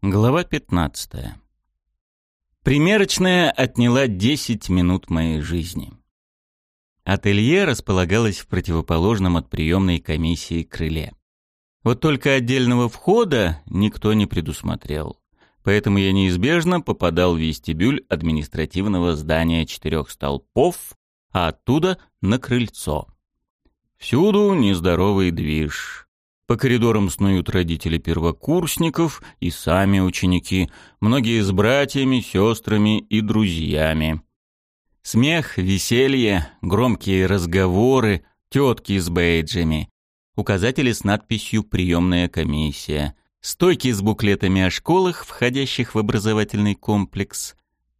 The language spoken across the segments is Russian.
Глава 15. Примерочная отняла 10 минут моей жизни. Ателье располагалось в противоположном от приемной комиссии крыле. Вот только отдельного входа никто не предусмотрел. Поэтому я неизбежно попадал в вестибюль административного здания четырех столпов, а оттуда на крыльцо. Всюду нездоровый движ. По коридорам снуют родители первокурсников и сами ученики, многие с братьями, сестрами и друзьями. Смех, веселье, громкие разговоры, тетки с бейджами, указатели с надписью «Приемная комиссия», стойки с буклетами о школах, входящих в образовательный комплекс.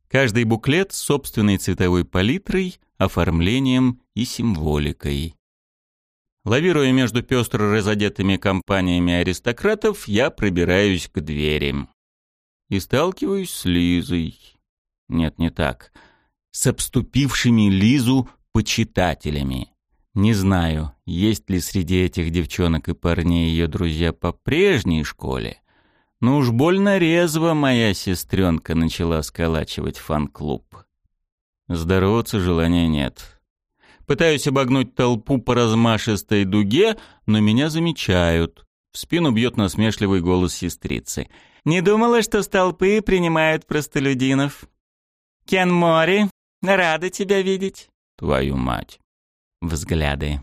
Каждый буклет с собственной цветовой палитрой, оформлением и символикой. Лавируя между пестро разодетыми компаниями аристократов, я пробираюсь к двери. И сталкиваюсь с Лизой. Нет, не так. С обступившими Лизу почитателями. Не знаю, есть ли среди этих девчонок и парней ее друзья по прежней школе, но уж больно резво моя сестренка начала сколачивать фан-клуб. Здороваться желания нет. Пытаюсь обогнуть толпу по размашистой дуге, но меня замечают. В спину бьет насмешливый голос сестрицы. «Не думала, что с толпы принимают простолюдинов?» «Кен Мори, рада тебя видеть». «Твою мать». Взгляды.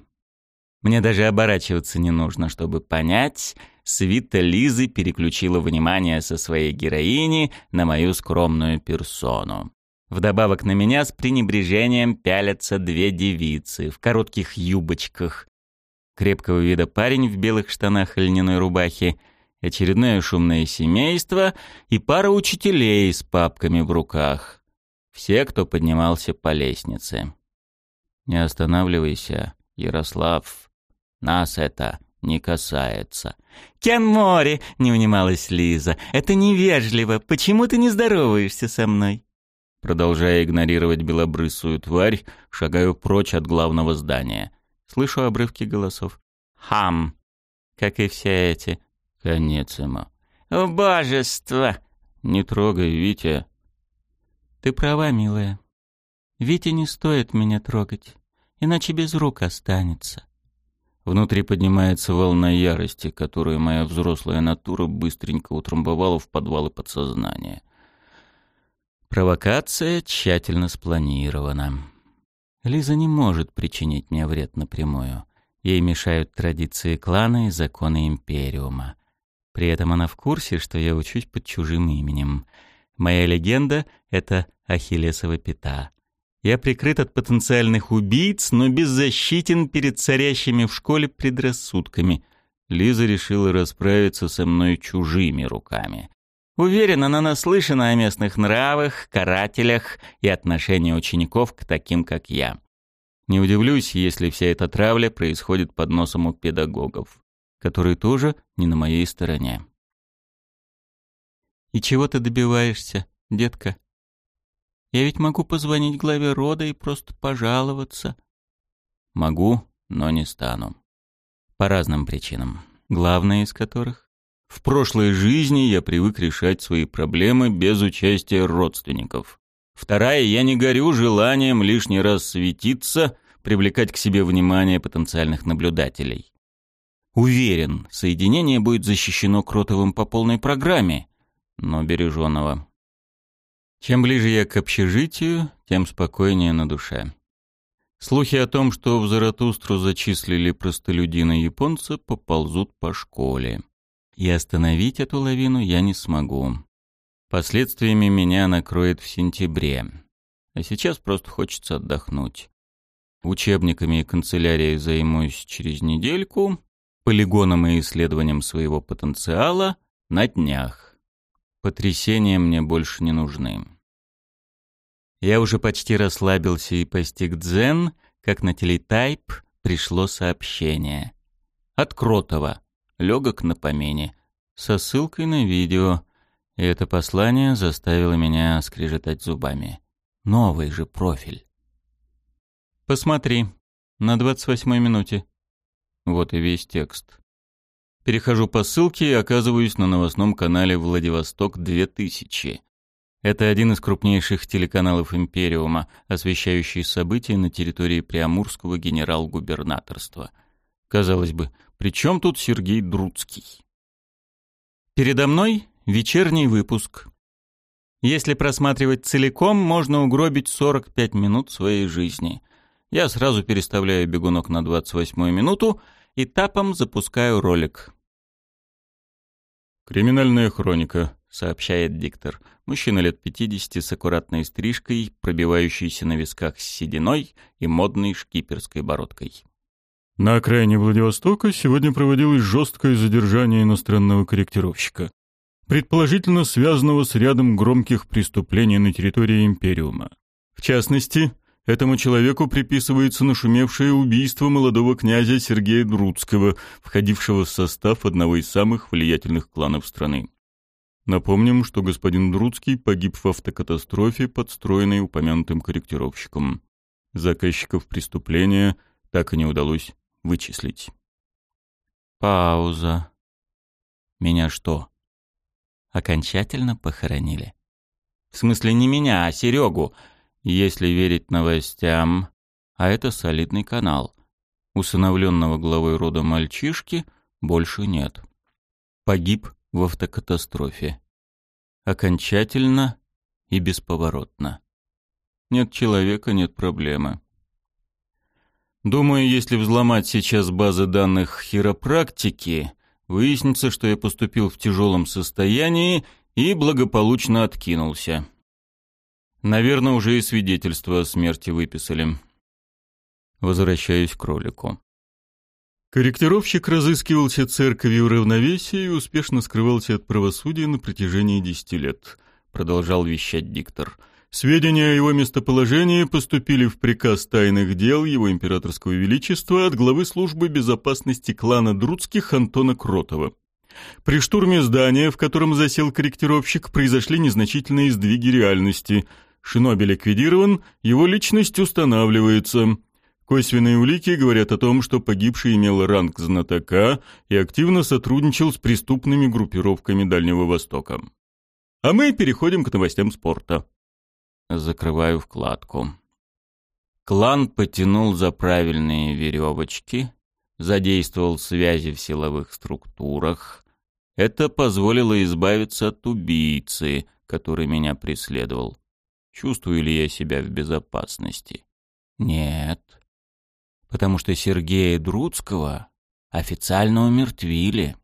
Мне даже оборачиваться не нужно, чтобы понять, свита Лизы переключила внимание со своей героини на мою скромную персону. Вдобавок на меня с пренебрежением пялятся две девицы в коротких юбочках. Крепкого вида парень в белых штанах и льняной рубахе, очередное шумное семейство и пара учителей с папками в руках. Все, кто поднимался по лестнице. «Не останавливайся, Ярослав. Нас это не касается». «Кен Мори!» — не унималась Лиза. «Это невежливо. Почему ты не здороваешься со мной?» Продолжая игнорировать белобрысую тварь, шагаю прочь от главного здания. Слышу обрывки голосов. «Хам!» Как и все эти. Конец ему. «Божество!» «Не трогай, Витя!» «Ты права, милая. Витя не стоит меня трогать, иначе без рук останется». Внутри поднимается волна ярости, которую моя взрослая натура быстренько утрамбовала в подвалы подсознания. Провокация тщательно спланирована. Лиза не может причинить мне вред напрямую. Ей мешают традиции клана и законы Империума. При этом она в курсе, что я учусь под чужим именем. Моя легенда — это Ахиллесова пята. Я прикрыт от потенциальных убийц, но беззащитен перед царящими в школе предрассудками. Лиза решила расправиться со мной чужими руками. Уверен, она наслышана о местных нравах, карателях и отношении учеников к таким, как я. Не удивлюсь, если вся эта травля происходит под носом у педагогов, которые тоже не на моей стороне. «И чего ты добиваешься, детка? Я ведь могу позвонить главе рода и просто пожаловаться». «Могу, но не стану. По разным причинам, главная из которых в прошлой жизни я привык решать свои проблемы без участия родственников. Вторая, я не горю желанием лишний раз светиться, привлекать к себе внимание потенциальных наблюдателей. Уверен, соединение будет защищено Кротовым по полной программе, но береженного. Чем ближе я к общежитию, тем спокойнее на душе. Слухи о том, что в Заратустру зачислили простолюдина-японца, поползут по школе и остановить эту лавину я не смогу. Последствиями меня накроет в сентябре. А сейчас просто хочется отдохнуть. Учебниками и канцелярией займусь через недельку, полигоном и исследованием своего потенциала на днях. Потрясения мне больше не нужны. Я уже почти расслабился и постиг дзен, как на телетайп пришло сообщение. От Кротова легок на помине, со ссылкой на видео, и это послание заставило меня скрежетать зубами. Новый же профиль. «Посмотри, на двадцать восьмой минуте». Вот и весь текст. Перехожу по ссылке и оказываюсь на новостном канале «Владивосток-2000». Это один из крупнейших телеканалов Империума, освещающий события на территории Приамурского генерал-губернаторства. Казалось бы, при чем тут Сергей Друцкий? Передо мной вечерний выпуск. Если просматривать целиком, можно угробить 45 минут своей жизни. Я сразу переставляю бегунок на 28-ю минуту и тапом запускаю ролик. «Криминальная хроника», — сообщает диктор. Мужчина лет 50 с аккуратной стрижкой, пробивающийся на висках с сединой и модной шкиперской бородкой. На окраине Владивостока сегодня проводилось жесткое задержание иностранного корректировщика, предположительно связанного с рядом громких преступлений на территории Империума. В частности, Этому человеку приписывается нашумевшее убийство молодого князя Сергея Друцкого, входившего в состав одного из самых влиятельных кланов страны. Напомним, что господин Друцкий погиб в автокатастрофе, подстроенной упомянутым корректировщиком. Заказчиков преступления так и не удалось вычислить. Пауза. Меня что, окончательно похоронили? В смысле не меня, а Серегу. Если верить новостям, а это солидный канал. Усыновленного главой рода мальчишки больше нет. Погиб в автокатастрофе. Окончательно и бесповоротно. Нет человека, нет проблемы. Думаю, если взломать сейчас базы данных хиропрактики, выяснится, что я поступил в тяжелом состоянии и благополучно откинулся. Наверное, уже и свидетельство о смерти выписали. Возвращаюсь к ролику. Корректировщик разыскивался церковью равновесия и успешно скрывался от правосудия на протяжении десяти лет, продолжал вещать диктор. Сведения о его местоположении поступили в приказ тайных дел его императорского величества от главы службы безопасности клана Друцких Антона Кротова. При штурме здания, в котором засел корректировщик, произошли незначительные сдвиги реальности – Шиноби ликвидирован, его личность устанавливается. Косвенные улики говорят о том, что погибший имел ранг знатока и активно сотрудничал с преступными группировками Дальнего Востока. А мы переходим к новостям спорта. Закрываю вкладку. Клан потянул за правильные веревочки, задействовал связи в силовых структурах. Это позволило избавиться от убийцы, который меня преследовал. Чувствую ли я себя в безопасности? Нет. Потому что Сергея Друцкого официально умертвили.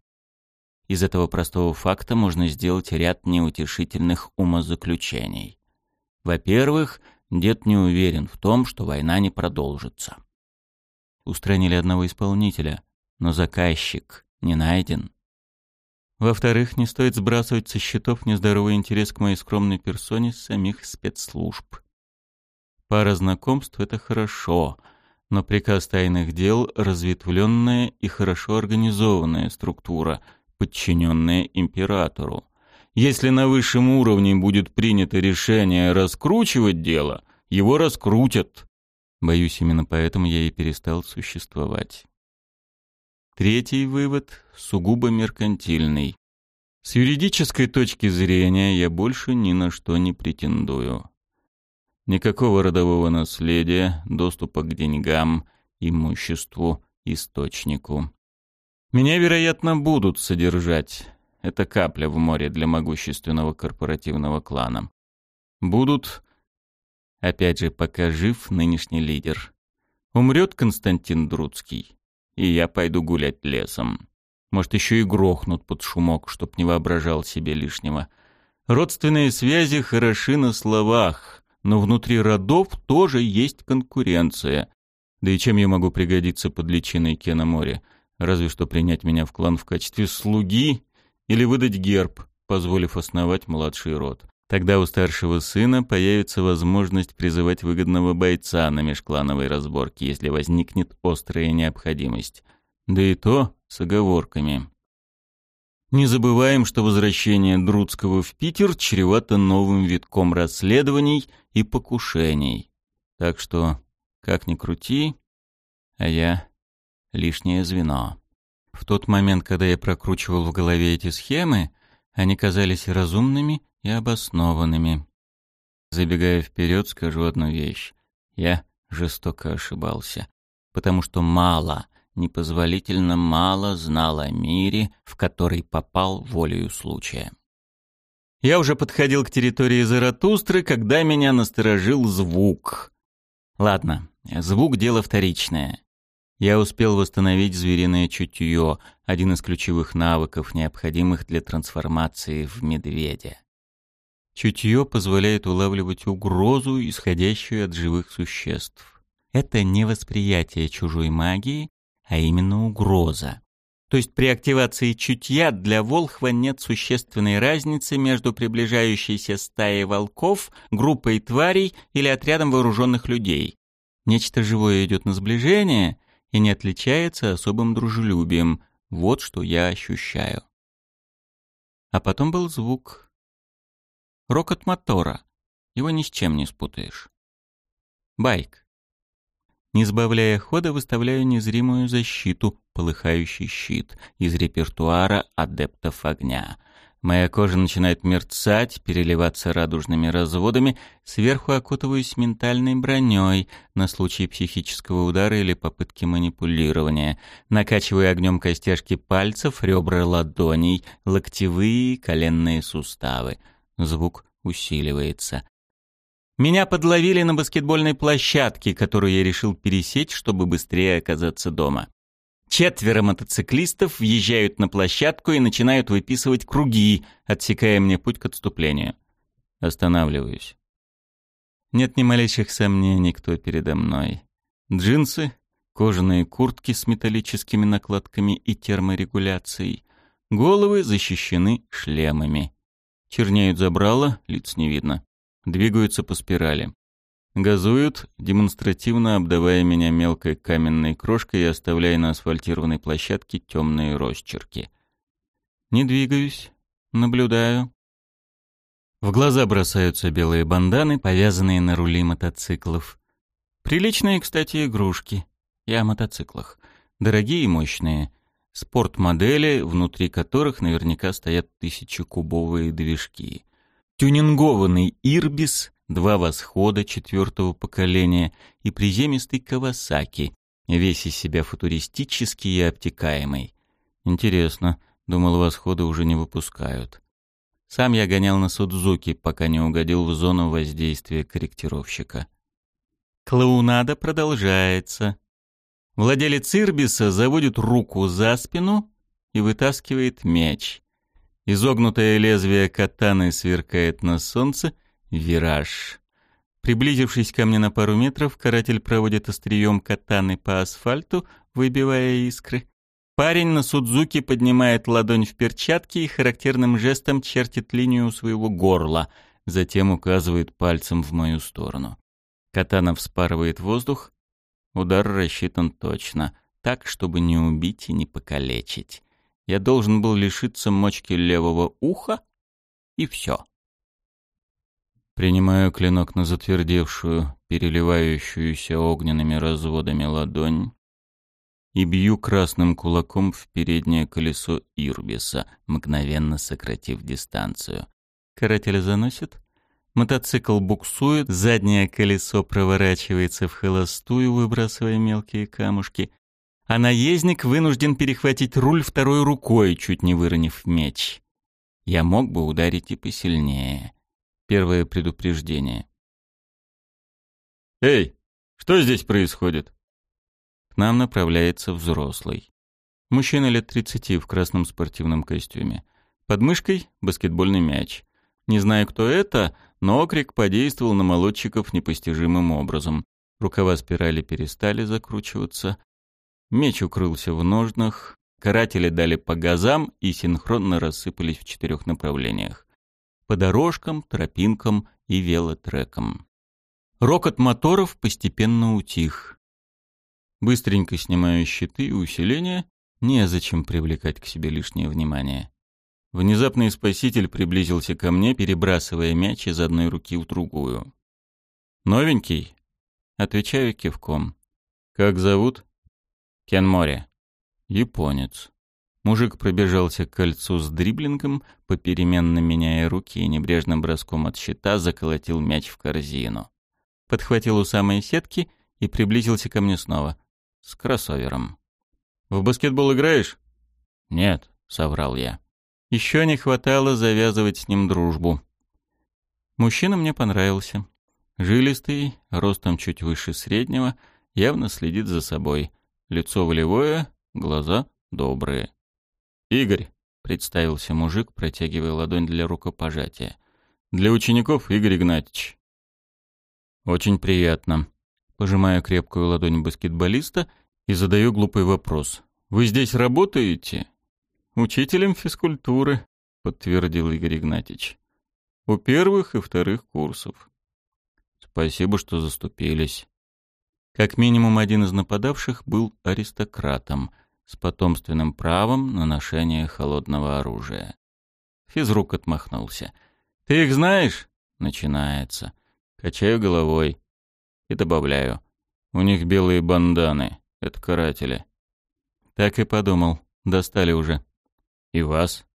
Из этого простого факта можно сделать ряд неутешительных умозаключений. Во-первых, дед не уверен в том, что война не продолжится. Устранили одного исполнителя, но заказчик не найден. Во-вторых, не стоит сбрасывать со счетов нездоровый интерес к моей скромной персоне самих спецслужб. Пара знакомств — это хорошо, но приказ тайных дел — разветвленная и хорошо организованная структура, подчиненная императору. Если на высшем уровне будет принято решение раскручивать дело, его раскрутят. Боюсь, именно поэтому я и перестал существовать. Третий вывод сугубо меркантильный. С юридической точки зрения я больше ни на что не претендую. Никакого родового наследия, доступа к деньгам, имуществу, источнику. Меня, вероятно, будут содержать. Это капля в море для могущественного корпоративного клана. Будут, опять же, пока жив нынешний лидер. Умрет Константин Друцкий и я пойду гулять лесом. Может, еще и грохнут под шумок, чтоб не воображал себе лишнего. Родственные связи хороши на словах, но внутри родов тоже есть конкуренция. Да и чем я могу пригодиться под личиной Кена? Разве что принять меня в клан в качестве слуги или выдать герб, позволив основать младший род. Тогда у старшего сына появится возможность призывать выгодного бойца на межклановой разборке, если возникнет острая необходимость. Да и то с оговорками. Не забываем, что возвращение Друцкого в Питер чревато новым витком расследований и покушений. Так что, как ни крути, а я лишнее звено. В тот момент, когда я прокручивал в голове эти схемы, они казались разумными и обоснованными. Забегая вперед, скажу одну вещь. Я жестоко ошибался, потому что мало, непозволительно мало знал о мире, в который попал волею случая. Я уже подходил к территории Заратустры, когда меня насторожил звук. Ладно, звук — дело вторичное. Я успел восстановить звериное чутье, один из ключевых навыков, необходимых для трансформации в медведя. Чутье позволяет улавливать угрозу, исходящую от живых существ. Это не восприятие чужой магии, а именно угроза. То есть при активации чутья для Волхва нет существенной разницы между приближающейся стаей волков, группой тварей или отрядом вооруженных людей. Нечто живое идет на сближение — и не отличается особым дружелюбием. Вот что я ощущаю. А потом был звук. Рокот мотора. Его ни с чем не спутаешь. Байк. Не сбавляя хода, выставляю незримую защиту, полыхающий щит, из репертуара адептов огня — Моя кожа начинает мерцать, переливаться радужными разводами, сверху окутываюсь ментальной броней на случай психического удара или попытки манипулирования. Накачиваю огнем костяшки пальцев, ребра ладоней, локтевые, коленные суставы. Звук усиливается. Меня подловили на баскетбольной площадке, которую я решил пересечь, чтобы быстрее оказаться дома. Четверо мотоциклистов въезжают на площадку и начинают выписывать круги, отсекая мне путь к отступлению. Останавливаюсь. Нет ни малейших сомнений, кто передо мной. Джинсы, кожаные куртки с металлическими накладками и терморегуляцией. Головы защищены шлемами. Чернеют забрала, лиц не видно. Двигаются по спирали. Газуют, демонстративно обдавая меня мелкой каменной крошкой и оставляя на асфальтированной площадке темные росчерки. Не двигаюсь, наблюдаю. В глаза бросаются белые банданы, повязанные на рули мотоциклов. Приличные, кстати, игрушки. Я о мотоциклах. Дорогие и мощные. Спортмодели, внутри которых наверняка стоят тысячекубовые движки. Тюнингованный «Ирбис» два восхода четвертого поколения и приземистый Кавасаки, весь из себя футуристический и обтекаемый. Интересно, думал, восходы уже не выпускают. Сам я гонял на Судзуки, пока не угодил в зону воздействия корректировщика. Клоунада продолжается. Владелец Ирбиса заводит руку за спину и вытаскивает меч. Изогнутое лезвие катаны сверкает на солнце, Вираж. Приблизившись ко мне на пару метров, каратель проводит острием катаны по асфальту, выбивая искры. Парень на Судзуке поднимает ладонь в перчатке и характерным жестом чертит линию своего горла, затем указывает пальцем в мою сторону. Катана вспарывает воздух. Удар рассчитан точно, так, чтобы не убить и не покалечить. Я должен был лишиться мочки левого уха, и все. Принимаю клинок на затвердевшую, переливающуюся огненными разводами ладонь и бью красным кулаком в переднее колесо Ирбиса, мгновенно сократив дистанцию. Каратель заносит. Мотоцикл буксует, заднее колесо проворачивается в холостую, выбрасывая мелкие камушки, а наездник вынужден перехватить руль второй рукой, чуть не выронив меч. Я мог бы ударить и посильнее — Первое предупреждение. «Эй, что здесь происходит?» К нам направляется взрослый. Мужчина лет 30 в красном спортивном костюме. Под мышкой баскетбольный мяч. Не знаю, кто это, но окрик подействовал на молодчиков непостижимым образом. Рукава спирали перестали закручиваться. Меч укрылся в ножнах. Каратели дали по газам и синхронно рассыпались в четырех направлениях по дорожкам, тропинкам и велотрекам. Рокот моторов постепенно утих. Быстренько снимаю щиты и усиления, незачем привлекать к себе лишнее внимание. Внезапный спаситель приблизился ко мне, перебрасывая мяч из одной руки в другую. «Новенький?» Отвечаю кивком. «Как зовут?» «Кен Море». «Японец». Мужик пробежался к кольцу с дриблингом, попеременно меняя руки и небрежным броском от щита заколотил мяч в корзину. Подхватил у самой сетки и приблизился ко мне снова. С кроссовером. «В баскетбол играешь?» «Нет», — соврал я. Еще не хватало завязывать с ним дружбу. Мужчина мне понравился. Жилистый, ростом чуть выше среднего, явно следит за собой. Лицо волевое, глаза добрые. «Игорь», — представился мужик, протягивая ладонь для рукопожатия. «Для учеников Игорь Игнатьевич». «Очень приятно». Пожимаю крепкую ладонь баскетболиста и задаю глупый вопрос. «Вы здесь работаете?» «Учителем физкультуры», — подтвердил Игорь Игнатьевич. «У первых и вторых курсов». «Спасибо, что заступились». Как минимум один из нападавших был аристократом — с потомственным правом на ношение холодного оружия. Физрук отмахнулся. «Ты их знаешь?» Начинается. Качаю головой и добавляю. «У них белые банданы. Это каратели». Так и подумал. Достали уже. «И вас?»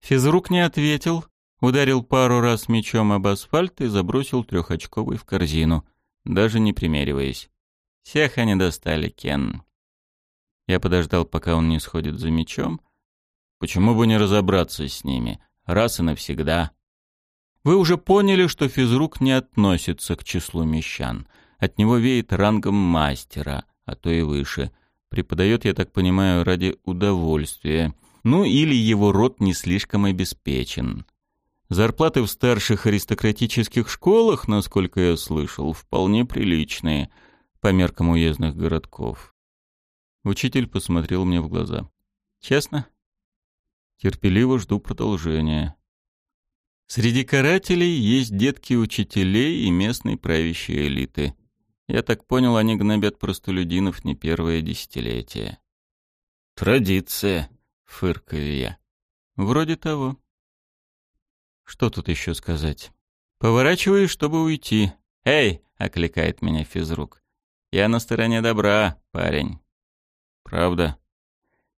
Физрук не ответил, ударил пару раз мечом об асфальт и забросил трехочковый в корзину, даже не примериваясь. Всех они достали, Кен. Я подождал, пока он не сходит за мечом. Почему бы не разобраться с ними, раз и навсегда? Вы уже поняли, что физрук не относится к числу мещан. От него веет рангом мастера, а то и выше. Преподает, я так понимаю, ради удовольствия. Ну или его род не слишком обеспечен. Зарплаты в старших аристократических школах, насколько я слышал, вполне приличные по меркам уездных городков. Учитель посмотрел мне в глаза. «Честно?» «Терпеливо жду продолжения». Среди карателей есть детки учителей и местной правящей элиты. Я так понял, они гнобят простолюдинов не первое десятилетие. «Традиция», — фыркаю я. «Вроде того». Что тут еще сказать? Поворачиваюсь, чтобы уйти. «Эй!» — окликает меня физрук. «Я на стороне добра, парень». Правда?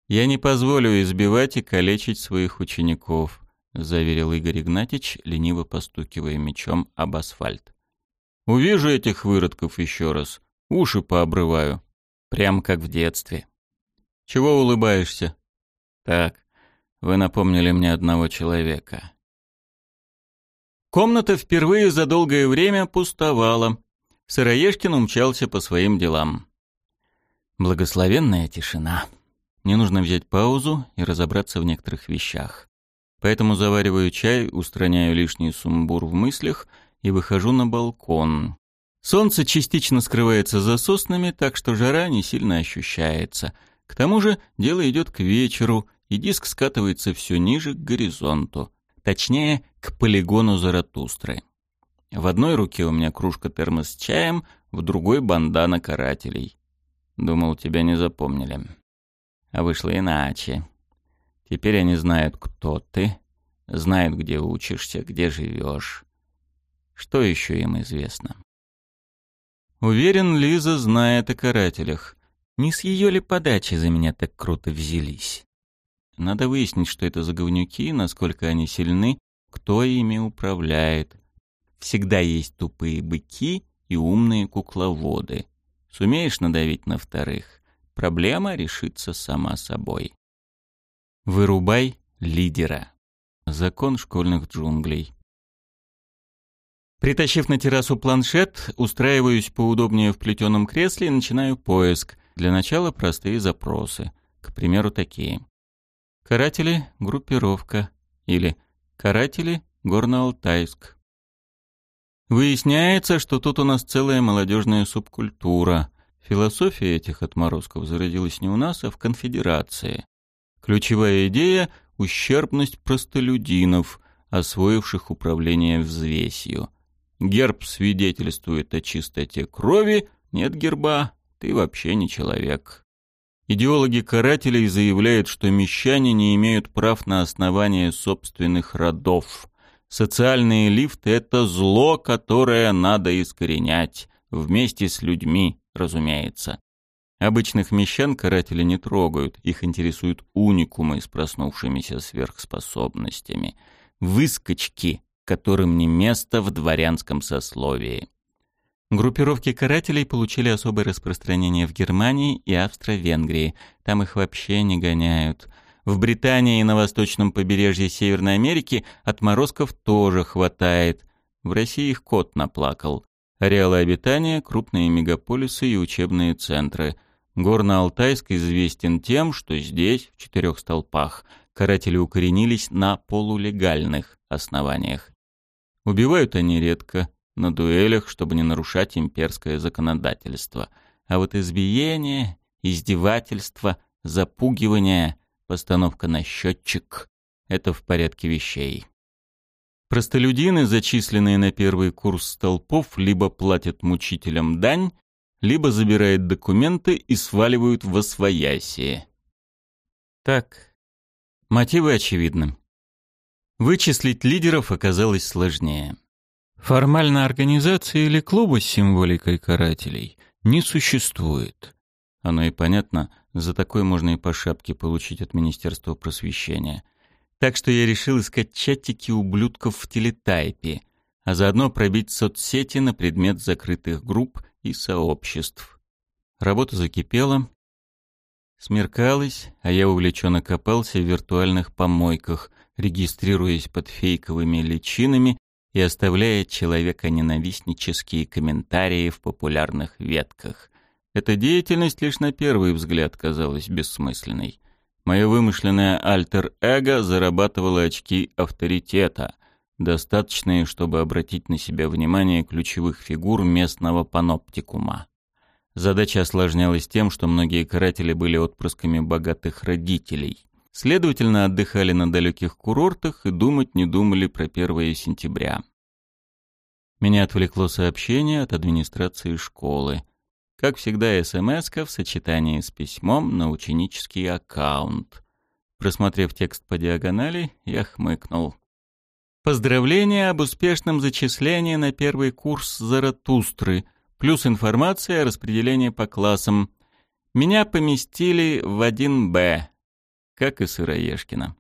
Я не позволю избивать и калечить своих учеников, заверил Игорь Игнатьич, лениво постукивая мечом об асфальт. Увижу этих выродков еще раз, уши пообрываю. Прям как в детстве. Чего улыбаешься? Так, вы напомнили мне одного человека. Комната впервые за долгое время пустовала. Сыроежкин умчался по своим делам. Благословенная тишина. Мне нужно взять паузу и разобраться в некоторых вещах. Поэтому завариваю чай, устраняю лишний сумбур в мыслях и выхожу на балкон. Солнце частично скрывается за соснами, так что жара не сильно ощущается. К тому же дело идет к вечеру, и диск скатывается все ниже к горизонту. Точнее, к полигону Заратустры. В одной руке у меня кружка термос с чаем, в другой — бандана карателей. Думал, тебя не запомнили. А вышло иначе. Теперь они знают, кто ты, знают, где учишься, где живешь. Что еще им известно? Уверен, Лиза знает о карателях. Не с ее ли подачи за меня так круто взялись? Надо выяснить, что это за говнюки, насколько они сильны, кто ими управляет. Всегда есть тупые быки и умные кукловоды. Сумеешь надавить на вторых, проблема решится сама собой. Вырубай лидера. Закон школьных джунглей. Притащив на террасу планшет, устраиваюсь поудобнее в плетеном кресле и начинаю поиск. Для начала простые запросы. К примеру, такие. Каратели — группировка. Или Каратели — Горно-Алтайск. Выясняется, что тут у нас целая молодежная субкультура. Философия этих отморозков зародилась не у нас, а в конфедерации. Ключевая идея — ущербность простолюдинов, освоивших управление взвесью. Герб свидетельствует о чистоте крови, нет герба, ты вообще не человек. Идеологи карателей заявляют, что мещане не имеют прав на основание собственных родов. Социальные лифты — это зло, которое надо искоренять вместе с людьми, разумеется. Обычных мещан каратели не трогают, их интересуют уникумы с проснувшимися сверхспособностями. Выскочки, которым не место в дворянском сословии. Группировки карателей получили особое распространение в Германии и Австро-Венгрии. Там их вообще не гоняют. В Британии и на восточном побережье Северной Америки отморозков тоже хватает. В России их кот наплакал. Ареалы обитания – крупные мегаполисы и учебные центры. Горно-Алтайск известен тем, что здесь, в четырех столпах, каратели укоренились на полулегальных основаниях. Убивают они редко, на дуэлях, чтобы не нарушать имперское законодательство. А вот избиение, издевательство, запугивание, постановка на счетчик — это в порядке вещей. Простолюдины, зачисленные на первый курс столпов, либо платят мучителям дань, либо забирают документы и сваливают в освоясие. Так, мотивы очевидны. Вычислить лидеров оказалось сложнее. Формально организации или клуба с символикой карателей не существует. Оно и понятно, за такое можно и по шапке получить от Министерства просвещения. Так что я решил искать чатики ублюдков в телетайпе, а заодно пробить соцсети на предмет закрытых групп и сообществ. Работа закипела, смеркалось, а я увлеченно копался в виртуальных помойках, регистрируясь под фейковыми личинами и оставляя человека-ненавистнические комментарии в популярных ветках. Эта деятельность лишь на первый взгляд казалась бессмысленной. Мое вымышленное альтер-эго зарабатывало очки авторитета, достаточные, чтобы обратить на себя внимание ключевых фигур местного паноптикума. Задача осложнялась тем, что многие каратели были отпрысками богатых родителей. Следовательно, отдыхали на далеких курортах и думать не думали про 1 сентября. Меня отвлекло сообщение от администрации школы. Как всегда, смс в сочетании с письмом на ученический аккаунт. Просмотрев текст по диагонали, я хмыкнул. Поздравления об успешном зачислении на первый курс Заратустры, плюс информация о распределении по классам. Меня поместили в 1Б, как и Сыроежкина.